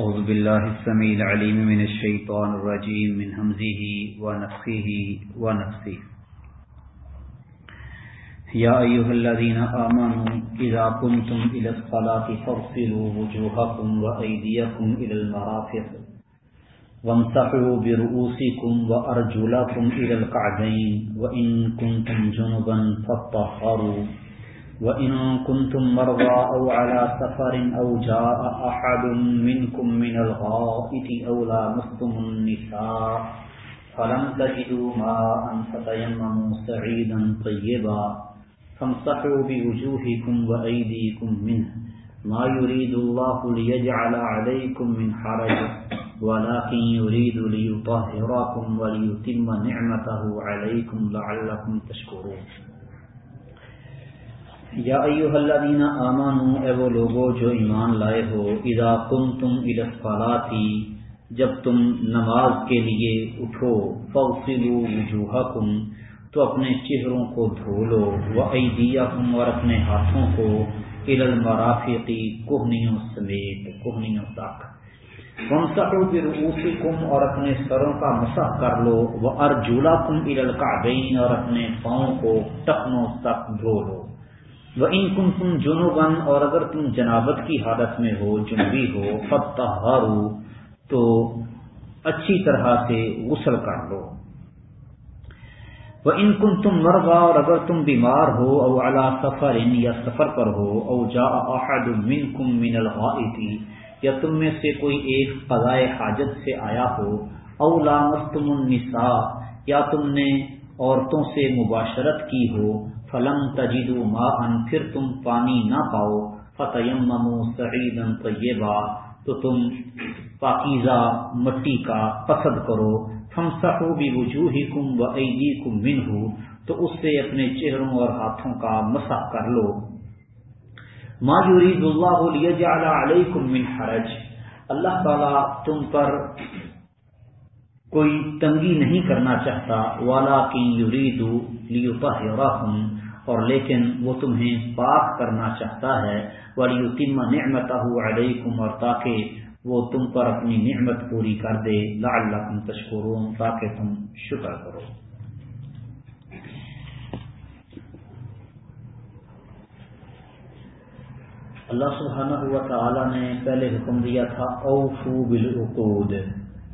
أعوذ بالله السميع العليم من الشيطان الرجيم من همزه ونفخه ونفسه. يا أيها الذين آمنوا إذا كنتم إلى الصلاة فارسلوا وجوهكم وأيديكم إلى المرافق وامسحوا برؤوسكم وأرجلكم إلى القعدين وإن كنتم جنبا فاتطهروا وَإِن كُنتُم مَّرْضَىٰ أَوْ عَلَىٰ سَفَرٍ أَوْ جَاءَ أَحَدٌ مِّنكُم مِّنَ الْغَائِطِ أَوْ لَامَسْتُمُ النِّسَاءَ فَلَمْ تَجِدُوا مَاءً فَتَيَمَّمُوا صَعِيدًا طَيِّبًا فَامْسَحُوا بِوُجُوهِكُمْ وَأَيْدِيكُم مِّنْهُ مَا يُرِيدُ اللَّهُ لِيَجْعَلَ عَلَيْكُم مِّنْ حَرَجٍ وَلَٰكِن يُرِيدُ لِيُطَهِّرَكُمْ وَلِيُتِمَّ نِعْمَتَهُ عَلَيْكُمْ لَعَلَّكُمْ تَشْكُرُونَ یا ایوہ الذین آمانو اے وہ لوگو جو ایمان لائے ہو، اذا کنتم الاسفالاتی جب تم نماز کے لیے اٹھو فغسلوا وجوہکم، تو اپنے چہروں کو دھو لو وایدیکم اور اپنے ہاتھوں کو الى المرافقی کوہنیوں سمیت، کوہنیوں تک۔ وامسحوا برؤوسکم اور اپنے سروں کا مسح کر لو وارجلکم الى الکعبین اور اپنے پاؤں کو ٹخنوں تک دھو لو۔ وہ ان کن تم جنوبن اور اگر تم جنابت کی حالت میں ہو جنوبی ہو فتح تو اچھی طرح سے غسل کر لو۔ وہ ان کن تم مرغا اور اگر تم بیمار ہو، او اعلیٰ سفر، یا سفر پر ہو، او جا احد من کم من الغائطی یا تم میں سے کوئی ایک قضائے حاجت سے آیا ہو، او لامستم النساء، یا تم نے عورتوں سے مباشرت کی ہو فلم تجدو ما ان پھر تم پانی نہ پاؤ۔ فتیممو سعیدا طیبا، تو تم پاکیزہ مٹی کا قصد کرو۔ فمسحو بوجوہکم و ایدیکم منہو تو اس سے اپنے چہروں اور ہاتھوں کا مسح کر لو۔ ما یرید اللہ لیجعل علیکم من حرج۔ اللہ تعالی تم پر کوئی تنگی نہیں کرنا چاہتا۔ والا کی یرید لیطہرہم اور لیکن وہ تمہیں پاک کرنا چاہتا ہے۔ ولی نعمت علیکم اور تاکہ وہ تم پر اپنی نعمت پوری کر دے۔ لا اللہ تشکرون، تاکہ تم شکر کرو۔ اللہ سبحانہ ہوا تعالی نے پہلے حکم دیا تھا، اوفو بالعقود۔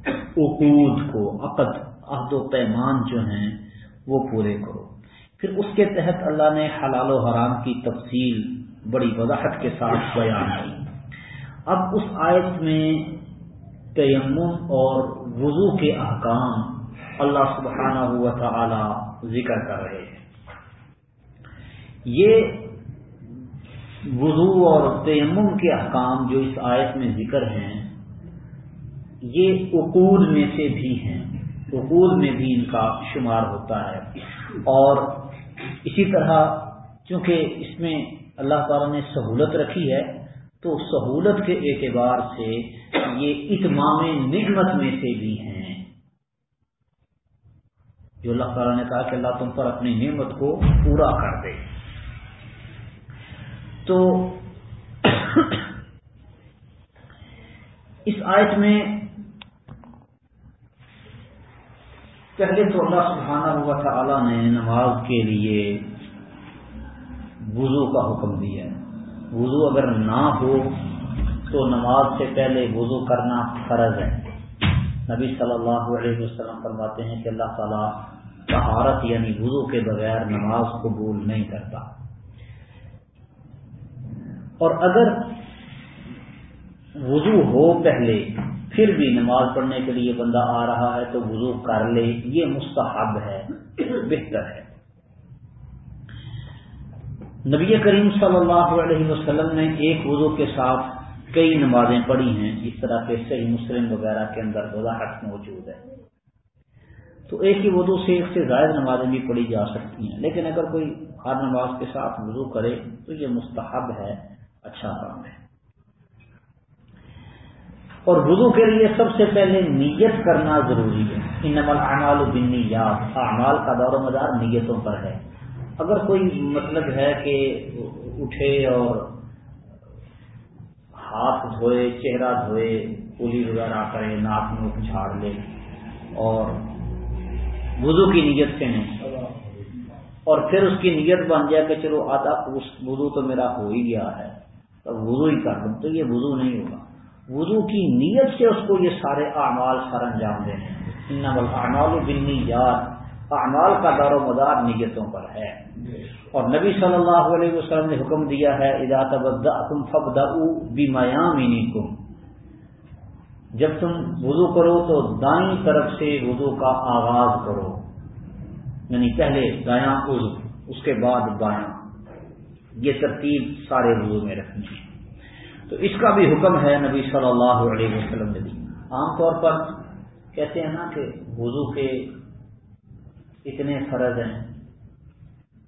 عقود کو، عقد، عہد و پیمان جو ہیں، وہ پورے کرو۔ پھر اس کے تحت اللہ نے حلال و حرام کی تفصیل بڑی وضاحت کے ساتھ بیان کی۔ اب اس آیت میں تیمم اور وضو کے احکام اللہ سبحانہ ہوا تعالی ذکر کر رہے ہیں۔ یہ وضو اور تیمم کے احکام جو اس آیت میں ذکر ہیں، یہ اقول میں سے بھی ہیں۔ اقول میں بھی ان کا شمار ہوتا ہے۔ اور اسی طرح چونکہ اس میں اللہ تعالی نے سہولت رکھی ہے، تو سہولت کے اعتبار سے یہ اتمام نعمت میں سے بھی ہیں۔ جو اللہ تعالیٰ نے کہا کہ اللہ تم پر اپنی نعمت کو پورا کر دے۔ تو اس آیت میں پہلے تو اللہ سبحانہ ہوا تعالی نے نماز کے لیے وضو کا حکم دیا ہے۔ وضو اگر نہ ہو تو نماز سے پہلے وضو کرنا فرض ہے۔ نبی صلی اللہ علیہ وسلم فرماتے ہیں کہ اللہ تعالیٰ طہارت یعنی وضو کے بغیر نماز قبول نہیں کرتا۔ اور اگر وضو ہو پہلے پھر بھی نماز پڑھنے کے لیے بندہ آ رہا ہے تو وضو کر لے، یہ مستحب ہے، بہتر ہے۔ نبی کریم صلی اللہ علیہ وسلم نے ایک وضو کے ساتھ کئی نمازیں پڑھی ہیں، اس طرح کے صحیح مسلم وغیرہ کے اندر وضاحت موجود ہے۔ تو ایک ہی وضو سے ایک سے زائد نمازیں بھی پڑھی جا سکتی ہیں، لیکن اگر کوئی ہر نماز کے ساتھ وضو کرے تو یہ مستحب ہے اچھا کام ہے۔ اور وضو کے لیے سب سے پہلے نیت کرنا ضروری ہے۔ ان نمل اعمال بنی یاد اعمال کا دور و مدار نیتوں پر ہے۔ اگر کوئی مطلب ہے کہ اٹھے اور ہاتھ دھوئے، چہرہ دھوئے پولی وغیرہ کرے، ناک میں جھاڑ لے اور وضو کی نیت سے نہیں اور پھر اس کی نیت بن جائے کہ چلو آدھا وضو تو میرا ہو ہی گیا ہے۔ وضو ہی کر لوں تو یہ وضو نہیں ہوگا۔ وضو کی نیت سے اس کو یہ سارے اعمال سر انجام دینے اعمال بنی یاد اعمال کا دار و مدار نیتوں پر ہے۔ اور نبی صلی اللہ علیہ وسلم نے حکم دیا ہے تم فب بیمایامینی کم جب تم وضو کرو تو دائیں طرف سے وضو کا آغاز کرو۔ یعنی پہلے دایاں وضو، اس کے بعد بایاں۔ یہ ترتیب سارے وضو میں رکھنی ہے۔ تو اس کا بھی حکم ہے نبی صلی اللہ علیہ وسلم نے عام طور پر کہتے ہیں نا کہ وضو کے اتنے فرض ہیں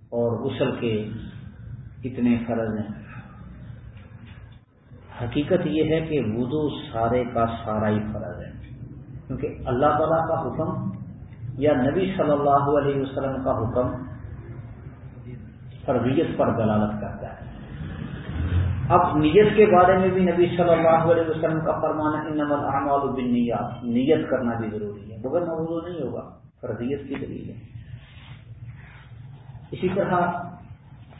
اور غسل کے اتنے فرض ہیں۔ حقیقت یہ ہے کہ وضو سارے کا سارا ہی فرض ہے۔ کیونکہ اللہ تعالیٰ کا حکم یا نبی صلی اللہ علیہ وسلم کا حکم فرضیت پر دلالت کرتا ہے۔ اب نیت کے بارے میں بھی نبی صلی اللہ علیہ وسلم کا فرمانا انمل اعمال بالنیات۔ نیت کرنا بھی ضروری ہے بغیر موضوع نہیں ہوگا، فرضیت کی دلیل ہے۔ اسی طرح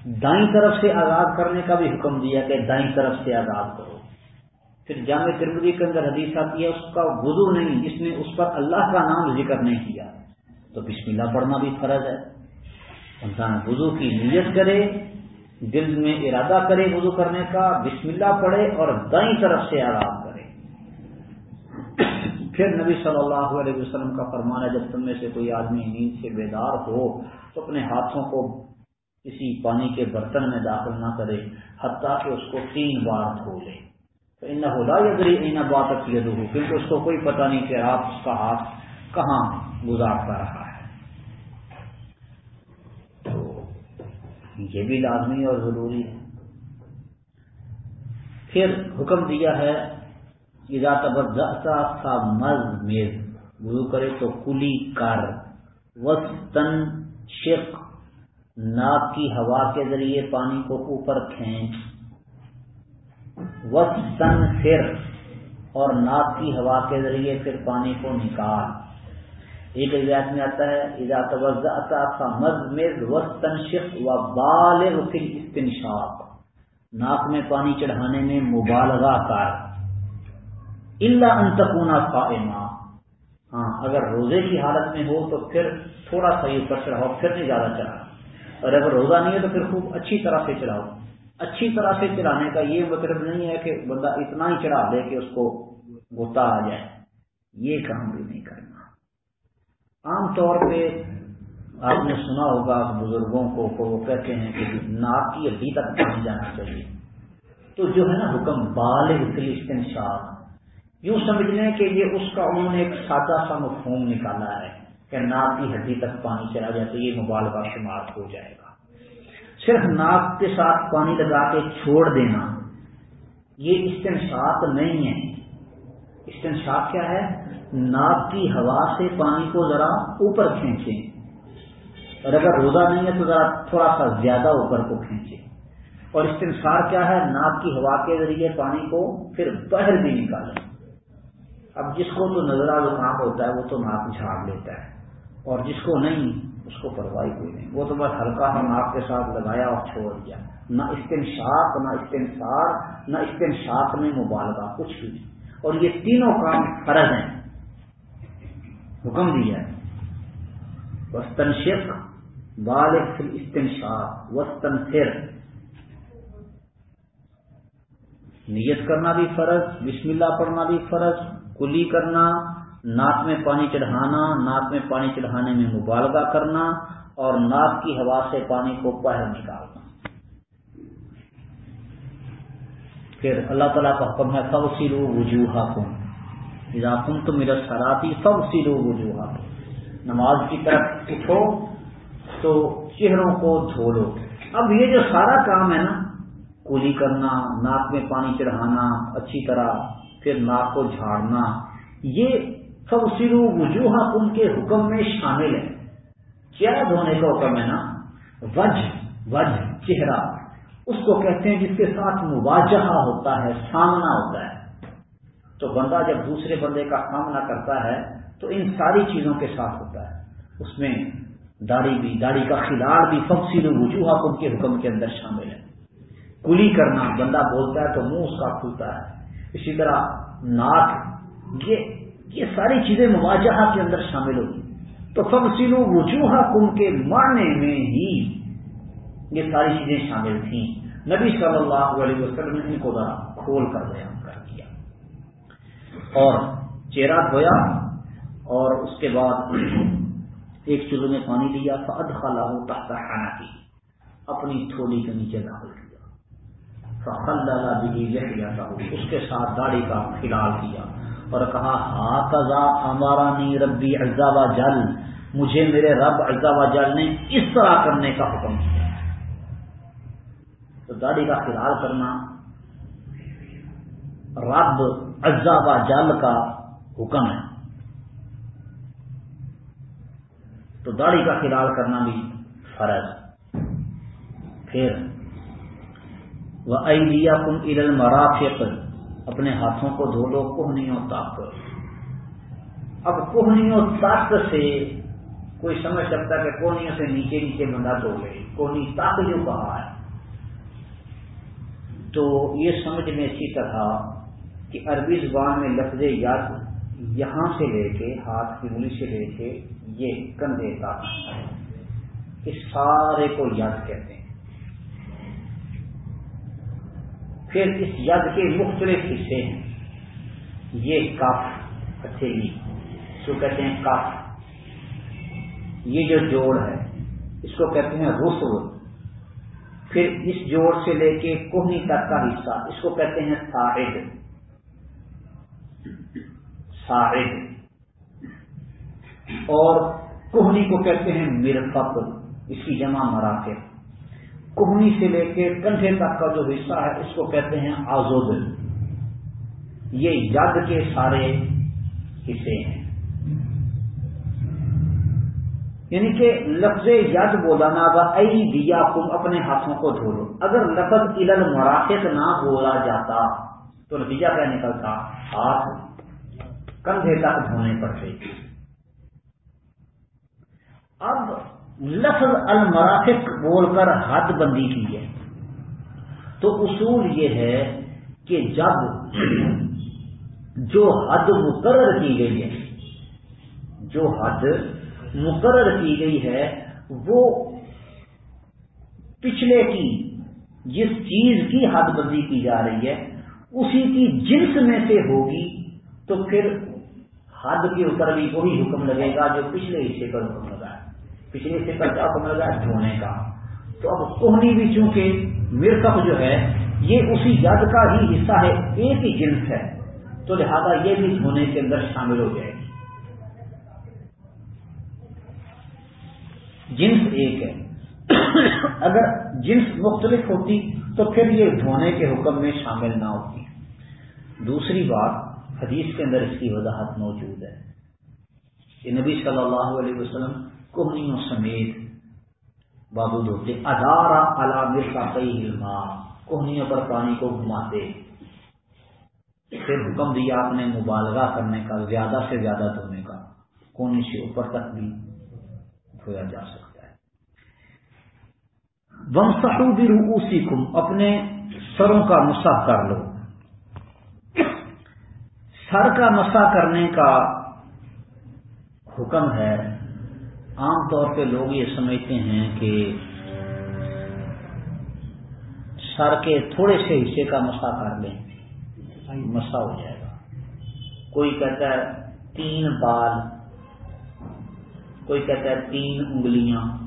دائیں طرف سے آزاد کرنے کا بھی حکم دیا کہ دائیں طرف سے آزاد کرو۔ پھر جامع ترمدی کے اندر حدیث آتی ہے، اس کا وضو نہیں، جس نے اس پر اللہ کا نام ذکر نہیں کیا۔ تو بسم اللہ پڑھنا بھی فرض ہے۔ انسان وضو کی نیت کرے دل میں ارادہ کرے وضو کرنے کا، بسم اللہ پڑھے اور دائیں طرف سے آرام کرے۔ پھر نبی صلی اللہ علیہ وسلم کا فرمانا جب تم میں سے کوئی آدمی نیند سے بیدار ہو، تو اپنے ہاتھوں کو کسی پانی کے برتن میں داخل نہ کرے، حتیٰ کہ اس کو تین بار دھو لے۔ تو ان ہودا یا بات اچھی دو کیونکہ اس کو کوئی پتہ نہیں کہ آپ اس کا ہاتھ کہاں گزارتا رہا ہے۔ یہ بھی لازمی اور ضروری ہے۔ پھر حکم دیا ہے سا مز میز وضو کرے تو کلی کر۔ وسطن شک ناک کی ہوا کے ذریعے پانی کو اوپر کھینچ۔ وسطن پھر اور ناک کی ہوا کے ذریعے پھر پانی کو نکال۔ ایک روایت میں آتا ہے، اذا توزعت مز وستنشق و بالغ فی الاستنشاق. ناک میں پانی چڑھانے میں مبالغہ کر الا ان تکون صائما۔ ہاں اگر روزے کی حالت میں ہو تو پھر تھوڑا سا یہ اوپر چڑھاؤ، پھر نہیں زیادہ چڑھا اور اگر روزہ نہیں ہے تو پھر خوب اچھی طرح سے چڑھاؤ۔ اچھی طرح سے چڑھانے کا یہ مطلب نہیں ہے کہ بندہ اتنا ہی چڑھا دے کہ اس کو گوتا آ جائے۔ یہ کام بھی نہیں کرنا۔ عام طور پہ آپ نے سنا ہوگا بزرگوں کو وہ کہتے ہیں کہ ناک کی ہڈی تک پہنچ جانا چاہیے۔ تو جو ہے نا حکم بال استنشاق یوں سمجھ لیں کہ یہ اس کا انہوں نے ایک سادہ سا مفہوم نکالا ہے کہ ناک کی ہڈی تک پانی چلا جائے تو یہ موبائل کا شمار ہو جائے گا۔ صرف ناک کے ساتھ پانی لگا کے چھوڑ دینا یہ استنشاق نہیں ہے۔ استنشاق کیا ہے؟ ناک کی ہوا سے پانی کو ذرا اوپر کھینچیں۔ اور اگر روزہ نہیں ہے تو ذرا تھوڑا سا زیادہ اوپر کو کھینچیں۔ اور استنسار کیا ہے؟ ناک کی ہوا کے ذریعے پانی کو پھر باہر بھی نکالیں۔ اب جس کو تو نظرہ زکام ہوتا ہے وہ تو ناک جھاڑ لیتا ہے۔ اور جس کو نہیں، اس کو پرواہی کوئی نہیں۔ وہ تو بس ہلکا سا ناک کے ساتھ لگایا اور چھوڑ دیا۔ نہ استنشاق نہ استنسار نہ استنشاق میں مبالغہ، کچھ بھی نہیں۔ اور یہ تینوں کام فرض ہیں۔ حکم دیا ہے۔ وسطن شک بالغ استنشاق وسطن نیت کرنا بھی فرض، بسم اللہ پڑھنا بھی فرض، کلی کرنا، ناک میں پانی چڑھانا، ناک میں پانی چڑھانے میں مبالغہ کرنا اور ناک کی ہوا سے پانی کو باہر نکالنا۔ پھر اللہ تعالیٰ کا حکم ہے سب سیرو وجوہ کم تو میرا سراتی سب سیرو وجوہ نماز کی طرف اٹھو تو چہروں کو دھو لو اب یہ جو سارا کام ہے نا، کولی کرنا، ناک میں پانی چڑھانا، اچھی طرح پھر ناک کو جھاڑنا، یہ سب سرو وجوہ ان کے حکم میں شامل ہے۔ کیا دھونے کا حکم ہے نا۔ وج وج چہرہ۔ اس کو کہتے ہیں جس کے ساتھ مواجہ ہوتا ہے، سامنا ہوتا ہے۔ تو بندہ جب دوسرے بندے کا سامنا کرتا ہے، تو ان ساری چیزوں کے ساتھ ہوتا ہے۔ اس میں داڑھی بھی، داڑھی کا خلال بھی فخصیل وجوہ ان کے حکم کے اندر شامل ہے۔ کلی کرنا، بندہ بولتا ہے تو منہ اس کا کھلتا ہے۔ اسی طرح ناک، یہ یہ ساری چیزیں مواجہ کے اندر شامل ہوتی تو فخصیل وجوہ کم کے معنی میں ہی یہ ساری چیزیں شامل تھیں۔ نبی صلی اللہ علیہ وسلم نے ان کو ذرا کھول کر بیان کر دیا۔ اور چہرہ دھویا اور اس کے بعد ایک چولہے میں پانی لیا فد خلا تحت خانہ کی اپنی تھوڑی کے نیچے داخل کیا۔ فخل لالا اس کے ساتھ داڑھی کا خلال کیا اور کہا ہا ہمارا نی ربی اجزا جل مجھے میرے رب اجزا جل نے اس طرح کرنے کا حکم کیا تو داڑھی کا خلال کرنا، رب اجزا و جل کا حکم ہے۔ تو داڑھی کا خلال کرنا بھی فرض۔ پھر وہ ایڈیا کم ارل مرافق اپنے ہاتھوں کو دھو لو کوہنیوں تک۔ اب کوہنیوں تک سے کوئی سمجھ سکتا ہے کہ کوہنیوں سے نیچے نیچے بندہ دھو لے۔ کوہنی تک جو کہا ہے۔ تو یہ سمجھ میں اچھی طرح کہ عربی زبان میں لفظ یاد یہاں سے لے کے ہاتھ کی انگلی سے لے کے یہ کندھے کا اس سارے کو یاد کہتے ہیں۔ پھر اس ید کے مختلف حصے ہیں۔ یہ کف ہتھیلی جو کہتے ہیں کف یہ جو جوڑ ہے، اس کو کہتے ہیں رسو۔ پھر اس جوڑ سے لے کے کوہنی تک کا حصہ۔ اس کو کہتے ہیں ساحد ساحد اور کوہنی کو کہتے ہیں مرفق اس کی جمع مراکب۔ کوہنی سے لے کے کندھے تک کا جو حصہ ہے، اس کو کہتے ہیں آزود یہ ید کے سارے حصے ہیں۔ یعنی کہ لفظ ید بولانا گا ای دیا تم اپنے ہاتھوں کو دھو لو اگر لفظ علل مراکز نہ بولا جاتا تو نتیجہ کیا نکلتا؟ ہاتھ۔ کندھے تک دھونے پڑتے اب لفظ المرافق بول کر حد بندی کی ہے۔ تو اصول یہ ہے کہ جب جو حد مقرر کی گئی ہے، جو حد مقرر کی گئی ہے، وہ پچھلے کی جس چیز کی حد بندی کی جا رہی ہے، اسی کی جنس میں سے ہوگی، تو پھر حد کے اوپر بھی وہی حکم لگے گا جو پچھلے حصے پر حکم لگا ہے۔ پچھلے حصے پر کیا حکم لگا ہے؟ دھونے کا۔ تو اب کوہنی بھی چونکہ مرکب جو ہے، یہ اسی ید کا ہی حصہ ہے، ایک ہی جنس ہے۔ تو لہذا یہ بھی دھونے کے اندر شامل ہو جائے گی۔ جنس ایک ہے۔ اگر جنس مختلف ہوتی تو پھر یہ دھونے کے حکم میں شامل نہ ہوتی۔ دوسری بات، حدیث کے اندر اس کی وضاحت موجود ہے۔ کہ نبی صلی اللہ علیہ وسلم کوہنیوں سمیت بابود ہوتے۔ ادارا علام کا علما کوہنیوں پر پانی کو گھماتے۔ پھر حکم دیا اپنے مبالغہ کرنے کا، زیادہ سے زیادہ دھونے کا۔ کونی سے اوپر تک بھی دھویا جا سکتا ہے۔ وم بھی کم اپنے سروں کا مسا کر لو۔ سر کا مسا کرنے کا حکم ہے۔ عام طور پہ لوگ یہ سمجھتے ہیں کہ سر کے تھوڑے سے حصے کا مسا کر لیں مسا ہو جائے گا۔ کوئی کہتا ہے تین بال کوئی کہتا ہے تین انگلیاں،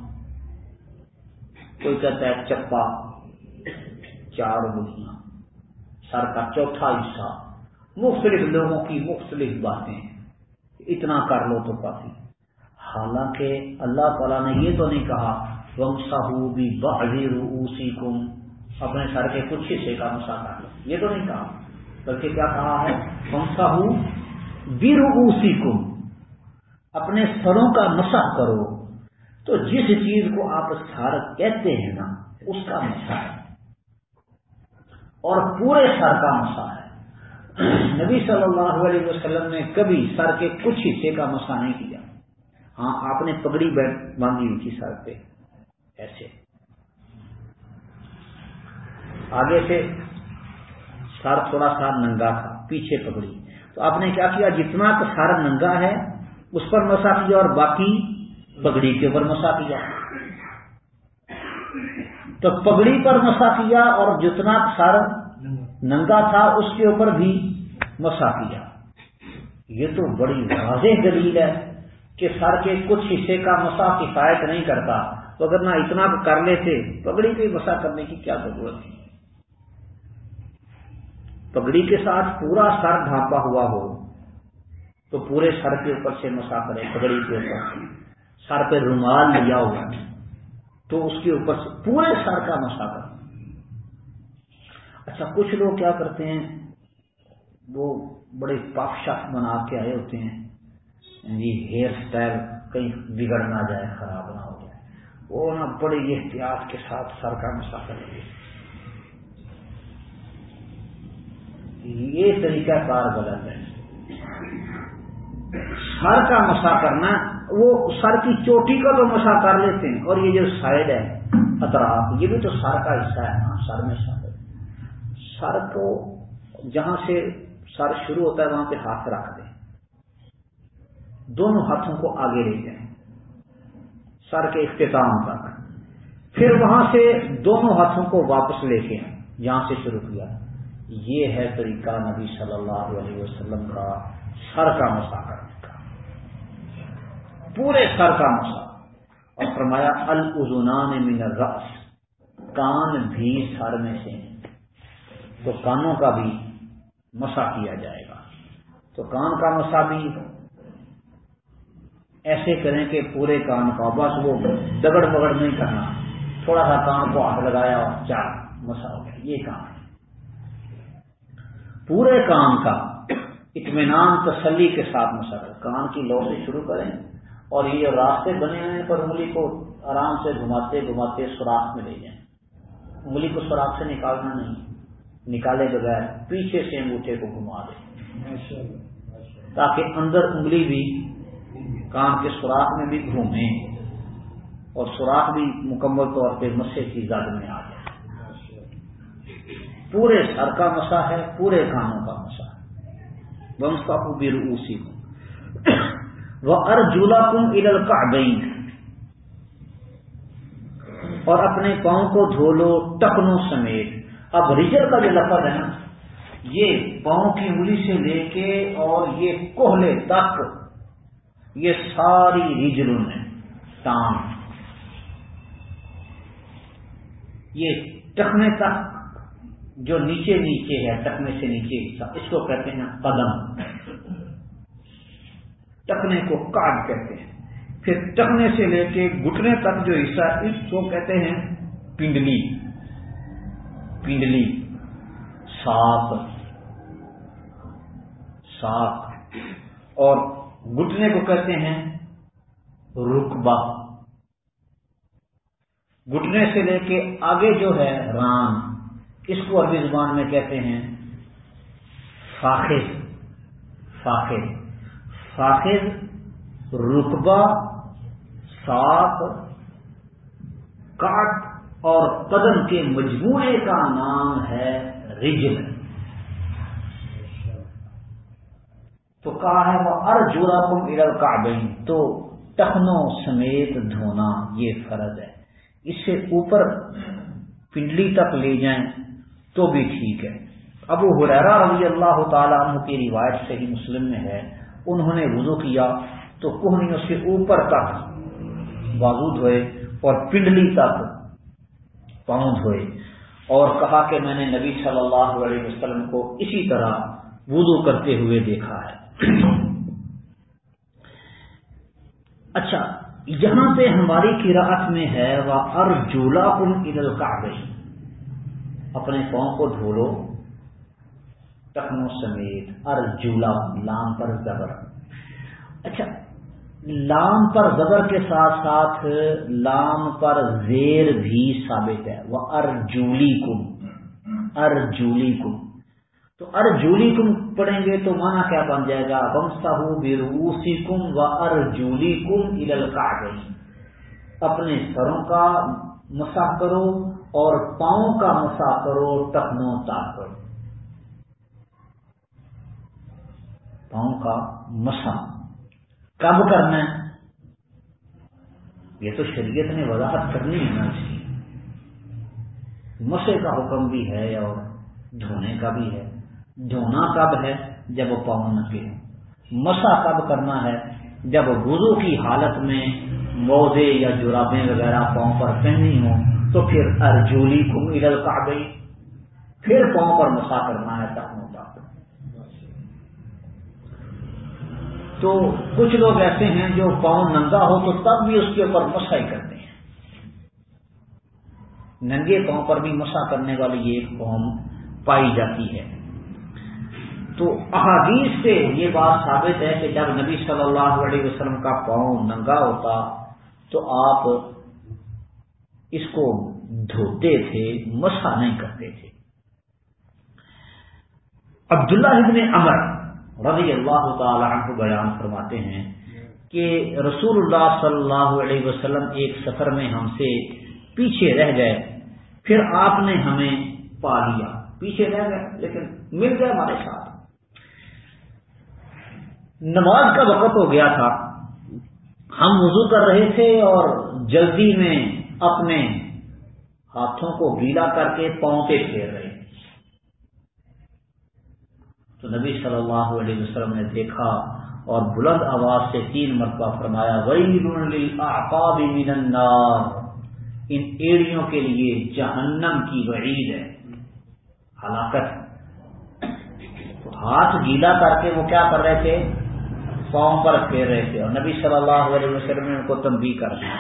کوئی کہتا ہے چپا، چار انگلیاں۔ سر کا چوتھا حصہ۔ مختلف لوگوں کی مختلف باتیں۔ اتنا کر لو تو کافی۔ حالانکہ اللہ تعالیٰ نے یہ تو نہیں کہا وم ساہو بھی بحیر اوسی کم اپنے سر کے کچھ حصے کا مسا کر لو۔ یہ تو نہیں کہا، بلکہ کیا کہا ہے؟ وم ساہو کم اپنے سروں کا مسا کرو۔ تو جس چیز کو آپ سر کہتے ہیں نا، اس کا مسا ہے۔ اور پورے سر کا مسا ہے۔ نبی صلی اللہ علیہ وسلم نے کبھی سر کے کچھ حصے کا مسا نہیں کیا۔ ہاں آپ نے پگڑی باندھی ہوئی تھی سر پہ۔ ایسے۔ آگے سے سر تھوڑا سا ننگا تھا، پیچھے پگڑی۔ تو آپ نے کیا کیا؟ جتنا سر ننگا ہے اس پر مسا کیا اور باقی پگڑی کے اوپر مسا کیا۔ تو پگڑی پر مسا کیا اور جتنا سر ننگا تھا اس کے اوپر بھی مسا کیا۔ یہ تو بڑی واضح دلیل ہے کہ سر کے کچھ حصے کا مسا کفایت نہیں کرتا۔ تو اگر نہ اتنا کر لیتے، پگڑی پہ مسا کرنے کی کیا ضرورت تھی پگڑی کے ساتھ پورا سر ڈھانپا ہوا ہو۔ تو پورے سر کے اوپر سے مسا کرے پگڑی کے اوپر سر پہ رومال لیا ہوا تو اس کے اوپر سے پورے سر کا مسا کر اچھا کچھ لوگ کیا کرتے ہیں؟ وہ بڑے پاک شخص بنا کے آئے ہوتے ہیں۔ جی ہیئر اسٹائل کہیں بگڑ نہ جائے، خراب نہ ہو جائے۔ وہ نا بڑے احتیاط کے ساتھ سر کا مسا کریں گے یہ طریقہ کار غلط ہے۔ سر کا مسا کرنا، وہ سر کی چوٹی کا تو مسا کر لیتے ہیں، اور یہ جو سائڈ ہے، اطراف، یہ بھی تو سر کا حصہ ہے نا سر میں سر سر کو جہاں سے سر شروع ہوتا ہے، وہاں پہ ہاتھ رکھ دیں۔ دونوں ہاتھوں کو آگے لے جائیں۔ سر کے اختتام تک۔ پھر وہاں سے دونوں ہاتھوں کو واپس لے کے جہاں سے شروع کیا۔ یہ ہے طریقہ نبی صلی اللہ علیہ وسلم کا سر کا مسا کرنے کا پورے سر کا مسا اور فرمایا الزنان من الرأس۔ کان بھی سر میں سے۔ تو کانوں کا بھی مسا کیا جائے گا۔ تو کان کا مسا بھی ایسے کریں کہ پورے کان کا، بس وہ دگڑ بگڑ نہیں کرنا۔ تھوڑا سا کان کو ہاتھ لگایا اور چار، مسا ہو گیا۔ یہ کام ہے پورے کام کا اطمینان تسلی کے ساتھ مسا کان کی لو سے شروع کریں اور یہ راستے بنے ہوئے پر انگلی کو آرام سے گھماتے گھماتے سوراخ میں لے جائیں۔ انگلی کو سوراخ سے نکالنا نہیں، نکالے بغیر پیچھے سے انگوٹھے کو گھما دیں۔ تاکہ اندر انگلی بھی کان کے سوراخ میں بھی گھومے اور سوراخ بھی مکمل طور پہ مسے کی زد میں آ جائے۔ پورے سر کا مسا ہے، پورے کانوں کا مسا ہے وہ کا بیر اسی اور اپنے پاؤں کو دھو لو ٹکنوں سمیت۔ اب ریجر کا جو لفظ ہے نا، یہ پاؤں کی انگلی سے لے کے اور یہ کوہلے تک، یہ ساری ریجروں نے ٹانگ یہ ٹکنے تک جو نیچے نیچے ہے ٹکنے سے نیچے حصہ۔ اس کو کہتے ہیں قدم۔ ٹکنے کو کاٹ کہتے ہیں۔ پھر ٹکنے سے لے کے گٹنے تک جو حصہ، اس کو کہتے ہیں پنڈلی۔ پنڈلی۔ ساپ ساپ اور گٹنے کو کہتے ہیں رقبہ گٹنے سے لے کے آگے جو ہے رام اس کو عربی زبان میں کہتے ہیں فاخر فاخر فاخر رقبہ ساپ کاٹ اور قدم کے مجموعے کا نام ہے رجل۔ تو کہا ہے وہ ار جورا کم ارل کا تو ٹخنوں سمیت دھونا، یہ فرض ہے۔ اس سے اوپر پنڈلی تک لے جائیں۔ تو بھی ٹھیک ہے۔ ابو حریرا رضی اللہ تعالیٰ عنہ کی روایت سے ہی مسلم میں ہے۔ انہوں نے وضو کیا تو کوہنیوں سے اوپر تک بازو دھوئے اور پنڈلی تک پاؤں دھوئے اور کہا کہ میں نے نبی صلی اللہ علیہ وسلم کو اسی طرح وضو کرتے ہوئے دیکھا ہے۔ اچھا یہاں پہ ہماری قراءت میں ہے وہ ارجولا کم ادل کا اپنے پاؤں کو دھو لو ٹکنوں سمیت ارجولا لام پر زبر۔ اچھا لام پر زبر کے ساتھ ساتھ لام پر زیر بھی ثابت ہے۔ وہ ارجولی کم ارجولی کم تو ارجولی کم پڑھیں گے تو مانا کیا بن جائے گا؟ بمسا ہو بیروسی کم و ارجولی کم ادل گئی اپنے سروں کا مسا کرو اور پاؤں کا مسا کرو ٹکنوں تک پاؤں کا مسا۔ کب کرنا ہے؟ یہ تو شریعت نے وضاحت کرنی ہے نا جی۔ مسے کا حکم بھی ہے اور دھونے کا بھی ہے۔ دھونا کب ہے؟ جب وہ پاؤں نکلے مسا کب کرنا ہے؟ جب وضو کی حالت میں موزے یا جرابیں وغیرہ پاؤں پر پہنی ہوں۔ تو پھر ارجولی کو ادل کا گئی پھر پاؤں پر مسا کرنا ہے ٹکنوں کا تو کچھ لوگ ایسے ہیں جو پاؤں ننگا ہو تو تب بھی اس کے اوپر مسا ہی کرتے ہیں۔ ننگے پاؤں پر بھی مسا کرنے والی ایک قوم پائی جاتی ہے۔ تو احادیث سے یہ بات ثابت ہے کہ جب نبی صلی اللہ علیہ وسلم کا پاؤں ننگا ہوتا تو آپ اس کو دھوتے تھے مسا نہیں کرتے تھے۔ عبداللہ ابن امر رضی اللہ تعالی عنہ بیان فرماتے ہیں کہ رسول اللہ صلی اللہ علیہ وسلم ایک سفر میں ہم سے پیچھے رہ گئے، پھر آپ نے ہمیں پا لیا۔ پیچھے رہ گئے، لیکن مل گئے ہمارے ساتھ۔ نماز کا وقت ہو گیا تھا۔ ہم وضو کر رہے تھے اور جلدی میں اپنے ہاتھوں کو گیلا کر کے پاؤں پہ پھیر رہے تو نبی صلی اللہ علیہ وسلم نے دیکھا اور بلند آواز سے تین مرتبہ فرمایا من النار ان ایڑیوں کے لیے جہنم کی وعید ہے۔ ہلاکت۔ ہاتھ گیلا کر کے وہ کیا کر رہے تھے؟ پاؤں پر پھیر رہے تھے اور نبی صلی اللہ علیہ وسلم نے ان کو تنبیہ کر دیا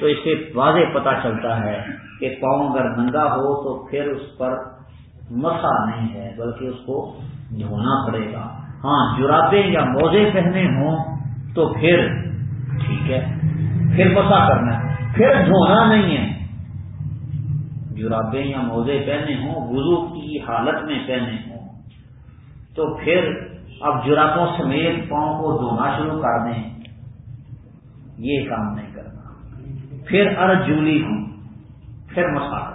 تو اس سے واضح پتا چلتا ہے کہ پاؤں اگر ننگا ہو تو پھر اس پر مسا نہیں ہے، بلکہ اس کو دھونا پڑے گا۔ ہاں جرابے یا موزے پہنے ہوں تو پھر ٹھیک ہے، پھر مسا کرنا ہے۔ پھر دھونا نہیں ہے۔ جرابے یا موزے پہنے ہوں، وضو کی حالت میں پہنے ہوں۔ تو پھر اب جرابوں سمیت پاؤں کو دھونا شروع کر دیں۔ یہ کام نہیں کرنا۔ پھر ارجولی ہوں۔ پھر مسا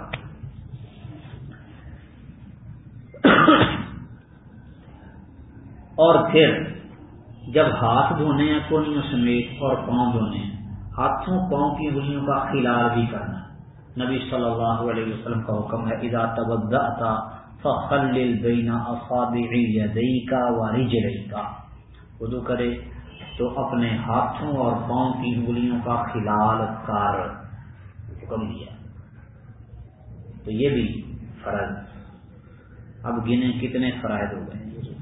اور پھر جب ہاتھ دھونے ہیں کونیوں سمیت اور پاؤں دھونے ہیں، ہاتھوں پاؤں کی انگلیوں کا خلال بھی کرنا۔ نبی صلی اللہ علیہ وسلم کا حکم ہے ادا تبدہ فخلل بین اصابع یدیک و رجلیک وضو کرے تو اپنے ہاتھوں اور پاؤں کی انگلیوں کا خلال کار حکم دیا۔ تو یہ بھی فرض۔ اب گنے کتنے فرائض ہو گئے؟ وضو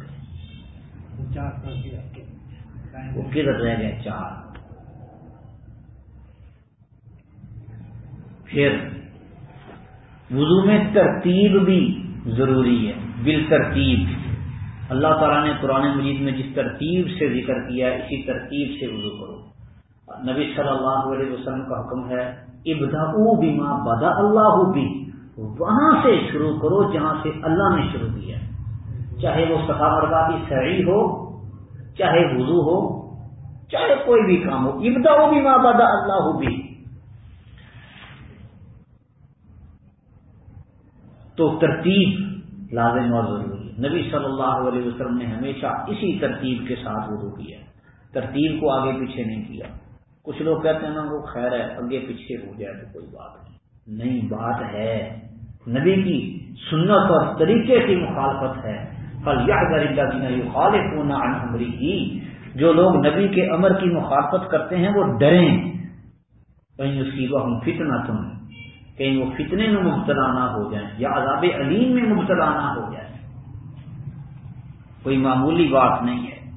کے وہ کدھر رہ گئے؟ چار۔ پھر وضو میں ترتیب بھی ضروری ہے بال ترتیب اللہ تعالیٰ نے قرآن مجید میں جس ترتیب سے ذکر کیا ہے اسی ترتیب سے وضو کرو۔ نبی صلی اللہ علیہ وسلم کا حکم ہے ابدا بیما بدا اللہ بھی وہاں سے شروع کرو جہاں سے اللہ نے شروع کیا۔ چاہے وہ سفا مرغا کی سعی ہو، چاہے وضو ہو، چاہے کوئی بھی کام ہو ابدا بیما بدا اللہ بھی تو ترتیب لازم اور ضروری نبی صلی اللہ علیہ وسلم نے ہمیشہ اسی ترتیب کے ساتھ وضو کیا ترتیب کو آگے پیچھے نہیں کیا۔ کچھ لوگ کہتے ہیں نا، وہ خیر ہے آگے پیچھے ہو جائے تو کوئی بات نہیں۔ نہیں، بات ہے۔ نبی کی سنت اور طریقے کی مخالفت ہے۔ پھل یا خالف ہونا عمری کی جو لوگ نبی کے امر کی مخالفت کرتے ہیں، وہ ڈریں۔ کہیں اس کی وہ ہم فتنا تم کہیں وہ فتنے میں مبتلا نہ ہو جائیں یا عذاب علیم میں مبتلا نہ ہو جائیں۔ کوئی معمولی بات نہیں ہے۔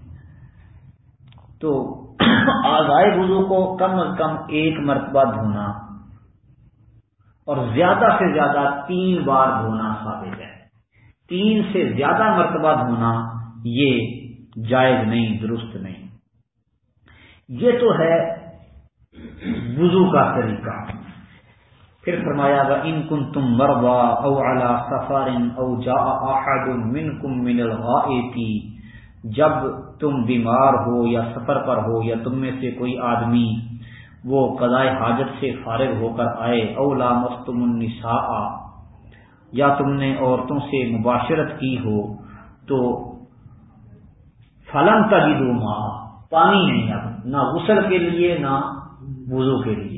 تو آزائے وضو کو کم از کم ایک مرتبہ دھونا اور زیادہ سے زیادہ تین بار دھونا ثابت ہے۔ تین سے زیادہ مرتبہ دھونا یہ جائز نہیں، درست نہیں۔ یہ تو ہے وضو کا طریقہ۔ پھر فرمایا گا ان کن تم مروا او الا سفار او جا من کم من الغائتی جب تم بیمار ہو یا سفر پر ہو یا تم میں سے کوئی آدمی وہ قضائے حاجت سے فارغ ہو کر آئے اولا مستم النساء یا تم نے عورتوں سے مباشرت کی ہو، تو فلن تجدو ماں پانی نہیں اب نہ غسل کے لیے، نہ وضو کے لیے۔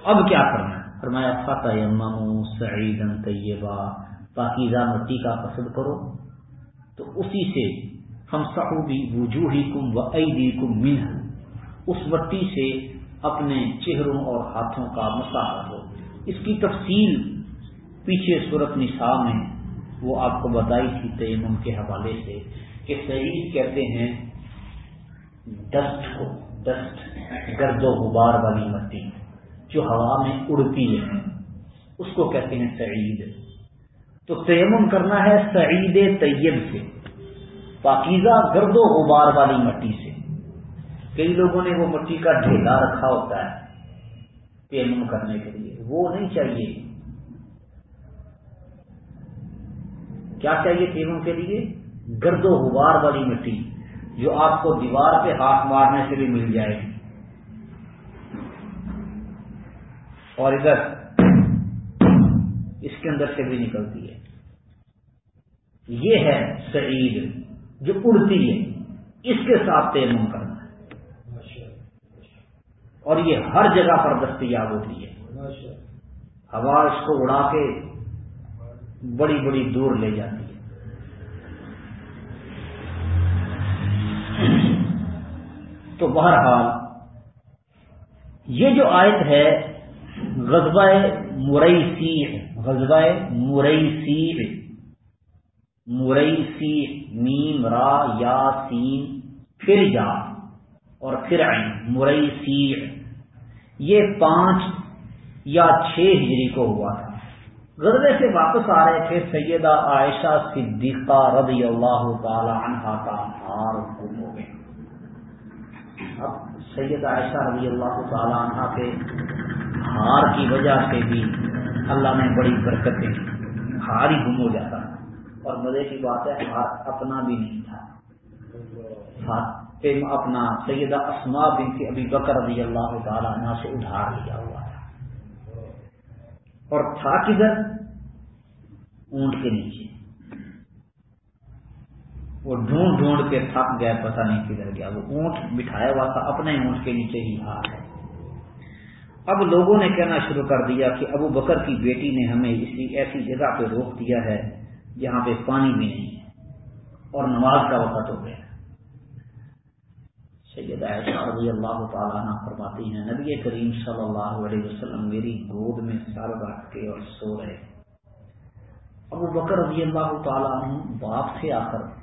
تو اب کیا کرنا ہے؟ فرمایا فتح ممو سعید طیبہ پاکیزہ مٹی کا قصد کرو۔ تو اسی سے ہم بھی وجوہی کم و عیدی کم من اس مٹی سے اپنے چہروں اور ہاتھوں کا مساحت ہو اس کی تفصیل پیچھے صورت نساء میں وہ آپ کو بتائی تھی تیمم کے حوالے سے کہ شہید کہتے ہیں ڈسٹ کو ڈسٹ گرد و غبار والی مٹی۔ جو ہوا میں اڑتی ہے۔ اس کو کہتے ہیں سعید۔ تو تیمم کرنا ہے سعید طیب سے۔ پاکیزہ گرد و غبار والی مٹی سے۔ کئی لوگوں نے وہ مٹی کا ڈھیلا رکھا ہوتا ہے تیمم کرنے کے لیے۔ وہ نہیں چاہیے۔ کیا چاہیے تیمم کے لیے؟ گرد و غبار والی مٹی جو آپ کو دیوار پہ ہاتھ مارنے سے بھی مل جائے۔ گی اور ادھر اس کے اندر سے بھی نکلتی ہے۔ یہ ہے سعید جو اڑتی ہے۔ اس کے ساتھ تیمم کرنا۔ ہے اور یہ ہر جگہ پر دستیاب ہوتی ہے۔ ہوا اس کو اڑا کے بڑی بڑی دور لے جاتی ہے۔ تو بہرحال یہ جو آیت ہے غزبہ مرئی سی غزبہ مرئی سی مرئی سی میم را یا سین پھر یا اور پھر عین۔ مرئی سی یہ پانچ یا چھ ہجری کو ہوا تھا۔ غزبے سے واپس آ رہے تھے سیدہ عائشہ صدیقہ رضی اللہ تعالی عنہ کا ہار گم ہو گیا اب سید عائشہ رضی اللہ تعالی عنہ کے ہار کی وجہ سے بھی اللہ نے بڑی برکتیں ہار ہی گم ہو جاتا اور مزے کی بات ہے، ہار اپنا بھی نہیں تھا۔ اپنا سیدہ اسما بن کے ابھی بکر رضی اللہ تعالی عنہ سے ادھار لیا ہوا تھا۔ اور تھا کدھر؟ اونٹ کے نیچے۔ وہ ڈھونڈ ڈھونڈ کے تھک گیا، پتہ نہیں کدھر گیا۔ وہ اونٹ بٹھایا ہوا تھا، اپنے اونٹ کے نیچے ہی ہار ہے۔ اب لوگوں نے کہنا شروع کر دیا کہ ابو بکر کی بیٹی نے ہمیں اسی ایسی جگہ پہ روک دیا ہے جہاں پہ پانی بھی نہیں ہے اور نماز کا وقت ہو گیا۔ سید عائشہ رضی اللہ تعالیٰ عنہ فرماتی ہیں، نبی کریم صلی اللہ علیہ وسلم میری گود میں سر رکھ کے اور سو رہے۔ ابو بکر رضی اللہ تعالیٰ عنہ باپ سے آ کر